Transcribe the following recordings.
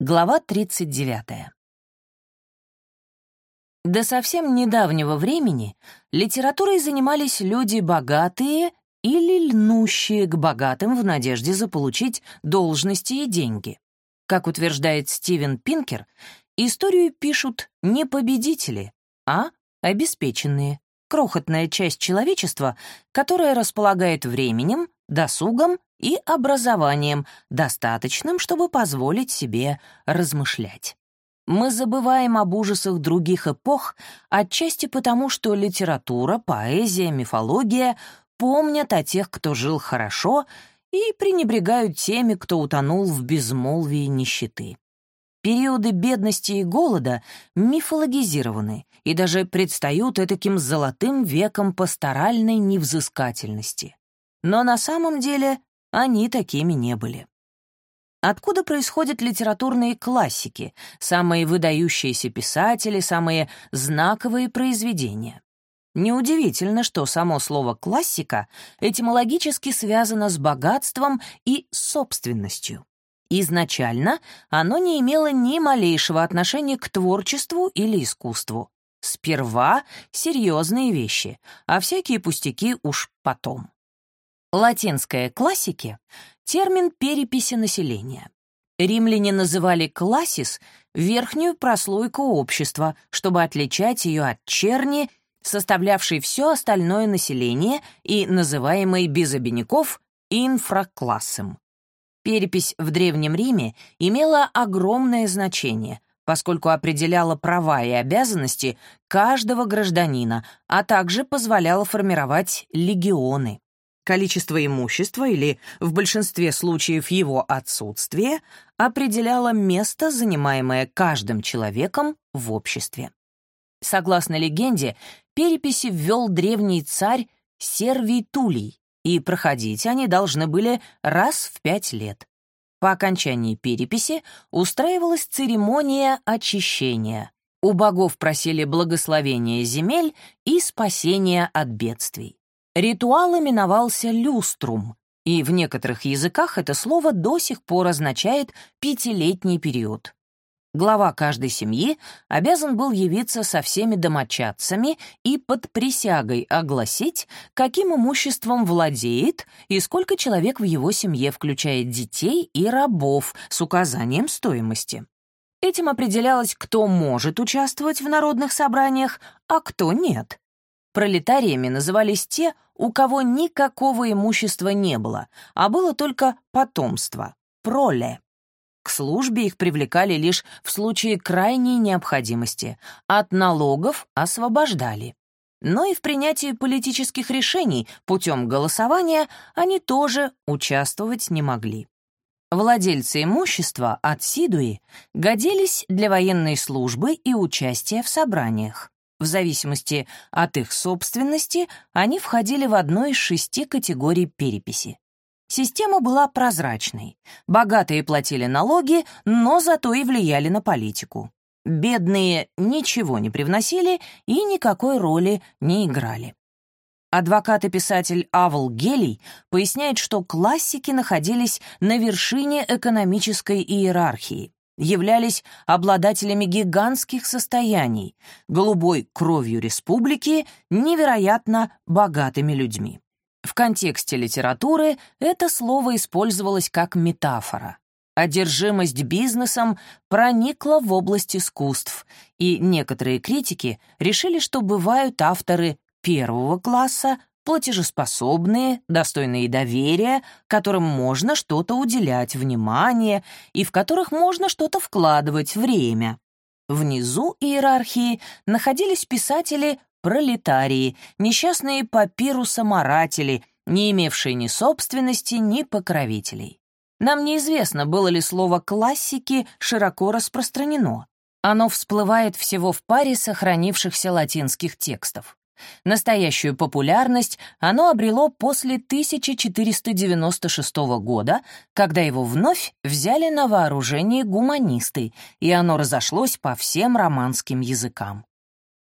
Глава 39. До совсем недавнего времени литературой занимались люди богатые или льнущие к богатым в надежде заполучить должности и деньги. Как утверждает Стивен Пинкер, историю пишут не победители, а обеспеченные, крохотная часть человечества, которая располагает временем, досугом и образованием, достаточным, чтобы позволить себе размышлять. Мы забываем об ужасах других эпох, отчасти потому, что литература, поэзия, мифология помнят о тех, кто жил хорошо, и пренебрегают теми, кто утонул в безмолвии нищеты. Периоды бедности и голода мифологизированы и даже предстают таким золотым веком пасторальной невзыскательности. Но на самом деле они такими не были. Откуда происходят литературные классики, самые выдающиеся писатели, самые знаковые произведения? Неудивительно, что само слово «классика» этимологически связано с богатством и собственностью. Изначально оно не имело ни малейшего отношения к творчеству или искусству. Сперва серьезные вещи, а всякие пустяки уж потом. Латинская классики — термин переписи населения. Римляне называли классис верхнюю прослойку общества, чтобы отличать ее от черни, составлявшей все остальное население и называемой без обиняков инфраклассом. Перепись в Древнем Риме имела огромное значение, поскольку определяла права и обязанности каждого гражданина, а также позволяла формировать легионы. Количество имущества или, в большинстве случаев, его отсутствие определяло место, занимаемое каждым человеком в обществе. Согласно легенде, переписи ввел древний царь Сервий Тулей, и проходить они должны были раз в пять лет. По окончании переписи устраивалась церемония очищения. У богов просили благословения земель и спасения от бедствий. Ритуал именовался люструм, и в некоторых языках это слово до сих пор означает «пятилетний период». Глава каждой семьи обязан был явиться со всеми домочадцами и под присягой огласить, каким имуществом владеет и сколько человек в его семье, включая детей и рабов, с указанием стоимости. Этим определялось, кто может участвовать в народных собраниях, а кто нет. Пролетариями назывались те, у кого никакого имущества не было, а было только потомство — проле. К службе их привлекали лишь в случае крайней необходимости, от налогов освобождали. Но и в принятии политических решений путем голосования они тоже участвовать не могли. Владельцы имущества от Сидуи годились для военной службы и участия в собраниях. В зависимости от их собственности они входили в одну из шести категорий переписи. Система была прозрачной. Богатые платили налоги, но зато и влияли на политику. Бедные ничего не привносили и никакой роли не играли. Адвокат и писатель Авл Гелий поясняет, что классики находились на вершине экономической иерархии являлись обладателями гигантских состояний, голубой кровью республики, невероятно богатыми людьми. В контексте литературы это слово использовалось как метафора. Одержимость бизнесом проникла в область искусств, и некоторые критики решили, что бывают авторы первого класса, платежеспособные, достойные доверия, которым можно что-то уделять внимание и в которых можно что-то вкладывать время. Внизу иерархии находились писатели-пролетарии, несчастные папирусоморатели, не имевшие ни собственности, ни покровителей. Нам неизвестно, было ли слово «классики» широко распространено. Оно всплывает всего в паре сохранившихся латинских текстов. Настоящую популярность оно обрело после 1496 года, когда его вновь взяли на вооружение гуманисты, и оно разошлось по всем романским языкам.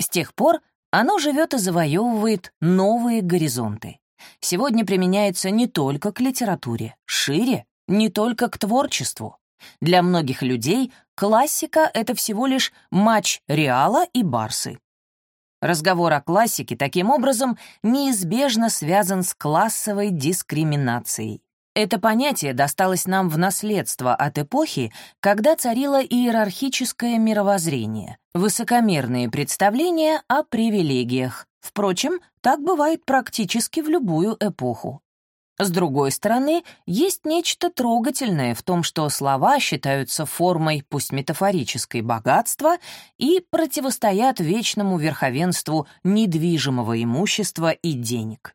С тех пор оно живет и завоевывает новые горизонты. Сегодня применяется не только к литературе, шире, не только к творчеству. Для многих людей классика — это всего лишь матч Реала и Барсы. Разговор о классике, таким образом, неизбежно связан с классовой дискриминацией. Это понятие досталось нам в наследство от эпохи, когда царило иерархическое мировоззрение, высокомерные представления о привилегиях. Впрочем, так бывает практически в любую эпоху. С другой стороны, есть нечто трогательное в том, что слова считаются формой, пусть метафорической, богатства и противостоят вечному верховенству недвижимого имущества и денег.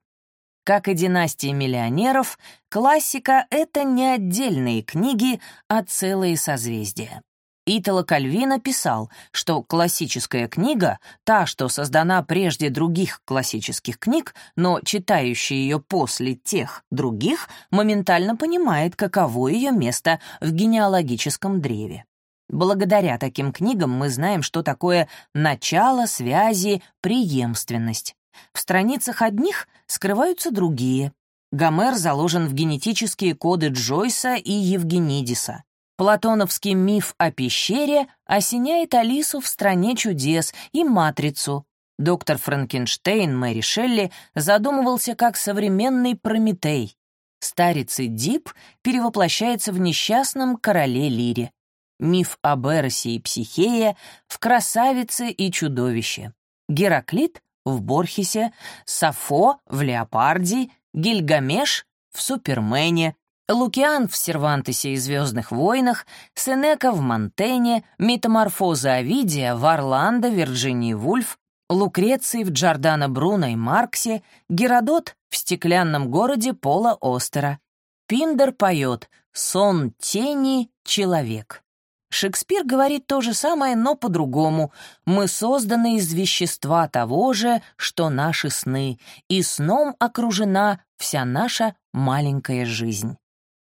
Как и династия миллионеров, классика — это не отдельные книги, а целые созвездия. Итало Кальвино писал, что классическая книга, та, что создана прежде других классических книг, но читающий ее после тех других, моментально понимает, каково ее место в генеалогическом древе. Благодаря таким книгам мы знаем, что такое начало, связи, преемственность. В страницах одних скрываются другие. Гомер заложен в генетические коды Джойса и Евгенидиса. Платоновский миф о пещере осеняет Алису в «Стране чудес» и «Матрицу». Доктор Франкенштейн Мэри Шелли задумывался как современный Прометей. Старец Дип перевоплощается в несчастном короле Лире. Миф об Эросе и Психее в «Красавице и чудовище». Гераклит в Борхесе, Сафо в Леопарде, Гильгамеш в Супермене, Лукиан в Сервантесе и Звездных войнах, Сенека в Монтене, Метаморфоза Овидия в Орландо, Вирджинии Вульф, Лукреций в Джордано Бруно и Марксе, Геродот в стеклянном городе Пола Остера. Пиндер поет «Сон тени — человек». Шекспир говорит то же самое, но по-другому. «Мы созданы из вещества того же, что наши сны, и сном окружена вся наша маленькая жизнь».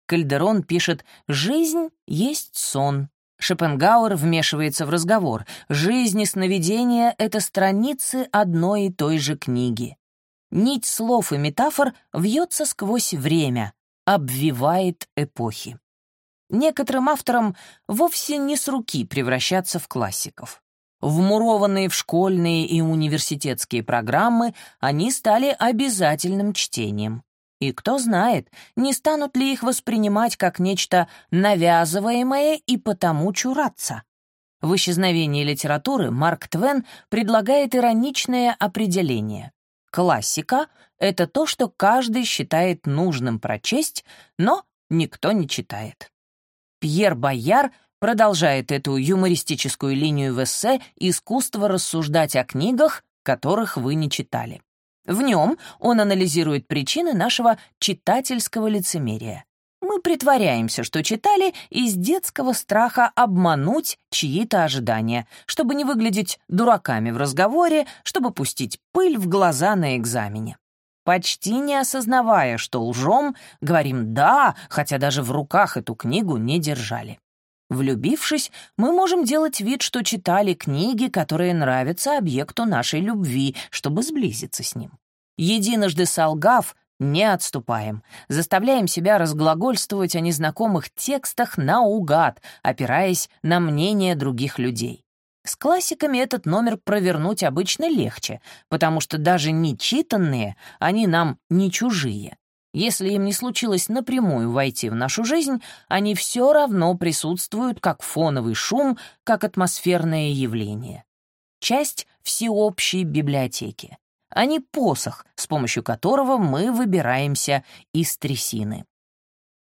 Кальдерон пишет «Жизнь есть сон». Шопенгауэр вмешивается в разговор. «Жизнь и сновидения — это страницы одной и той же книги». Нить слов и метафор вьется сквозь время, обвивает эпохи. Некоторым авторам вовсе не с руки превращаться в классиков. Вмурованные в школьные и университетские программы, они стали обязательным чтением. И кто знает, не станут ли их воспринимать как нечто навязываемое и потому чураться. В исчезновении литературы Марк Твен предлагает ироничное определение. Классика — это то, что каждый считает нужным прочесть, но никто не читает. Пьер Бояр продолжает эту юмористическую линию в эссе «Искусство рассуждать о книгах, которых вы не читали». В нем он анализирует причины нашего читательского лицемерия. Мы притворяемся, что читали из детского страха обмануть чьи-то ожидания, чтобы не выглядеть дураками в разговоре, чтобы пустить пыль в глаза на экзамене. Почти не осознавая, что лжем, говорим «да», хотя даже в руках эту книгу не держали. Влюбившись, мы можем делать вид, что читали книги, которые нравятся объекту нашей любви, чтобы сблизиться с ним. Единожды солгав, не отступаем, заставляем себя разглагольствовать о незнакомых текстах наугад, опираясь на мнение других людей. С классиками этот номер провернуть обычно легче, потому что даже нечитанные, они нам не чужие. Если им не случилось напрямую войти в нашу жизнь, они все равно присутствуют как фоновый шум, как атмосферное явление. Часть всеобщей библиотеки. Они посох, с помощью которого мы выбираемся из трясины.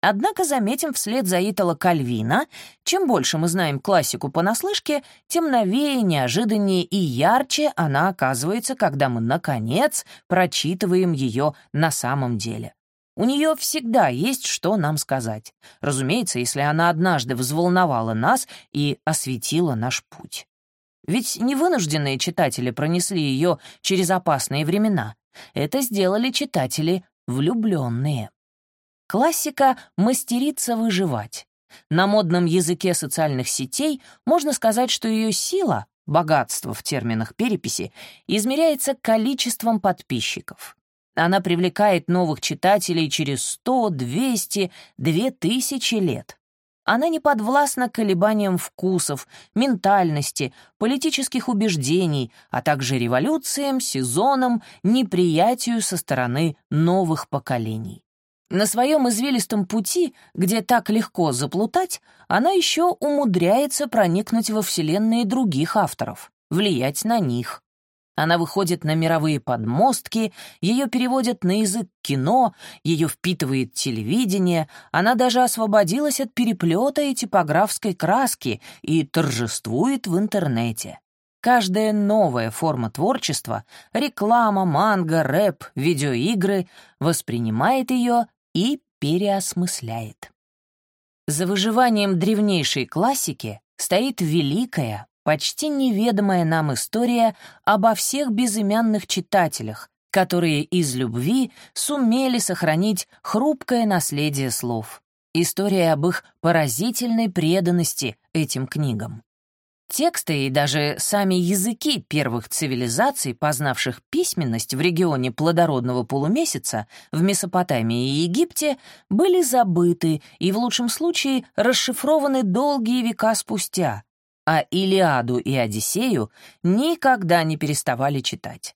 Однако заметим вслед за Итало Кальвина, чем больше мы знаем классику понаслышке, тем новее, неожиданнее и ярче она оказывается, когда мы, наконец, прочитываем ее на самом деле. У нее всегда есть что нам сказать. Разумеется, если она однажды взволновала нас и осветила наш путь. Ведь невынужденные читатели пронесли ее через опасные времена. Это сделали читатели влюбленные. Классика мастерится выживать. На модном языке социальных сетей можно сказать, что ее сила, богатство в терминах переписи, измеряется количеством подписчиков. Она привлекает новых читателей через 100, 200, 2000 лет. Она не подвластна колебаниям вкусов, ментальности, политических убеждений, а также революциям, сезонам, неприятию со стороны новых поколений. На своем извилистом пути, где так легко заплутать, она еще умудряется проникнуть во вселенные других авторов, влиять на них. Она выходит на мировые подмостки, ее переводят на язык кино, ее впитывает телевидение, она даже освободилась от переплета и типографской краски и торжествует в интернете. Каждая новая форма творчества — реклама, манга, рэп, видеоигры — воспринимает ее и переосмысляет. За выживанием древнейшей классики стоит великая, почти неведомая нам история обо всех безымянных читателях, которые из любви сумели сохранить хрупкое наследие слов. История об их поразительной преданности этим книгам. Тексты и даже сами языки первых цивилизаций, познавших письменность в регионе плодородного полумесяца в Месопотамии и Египте, были забыты и в лучшем случае расшифрованы долгие века спустя, а Илиаду и Одиссею никогда не переставали читать.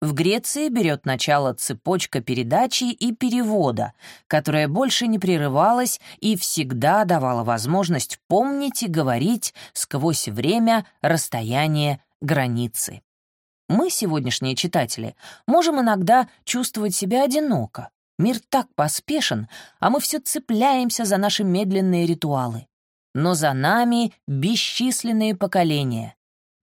В Греции берет начало цепочка передачи и перевода, которая больше не прерывалась и всегда давала возможность помнить и говорить сквозь время, расстояние, границы. Мы, сегодняшние читатели, можем иногда чувствовать себя одиноко. Мир так поспешен, а мы все цепляемся за наши медленные ритуалы но за нами бесчисленные поколения.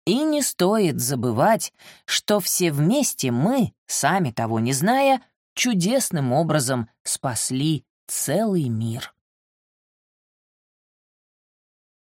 И не стоит забывать, что все вместе мы, сами того не зная, чудесным образом спасли целый мир.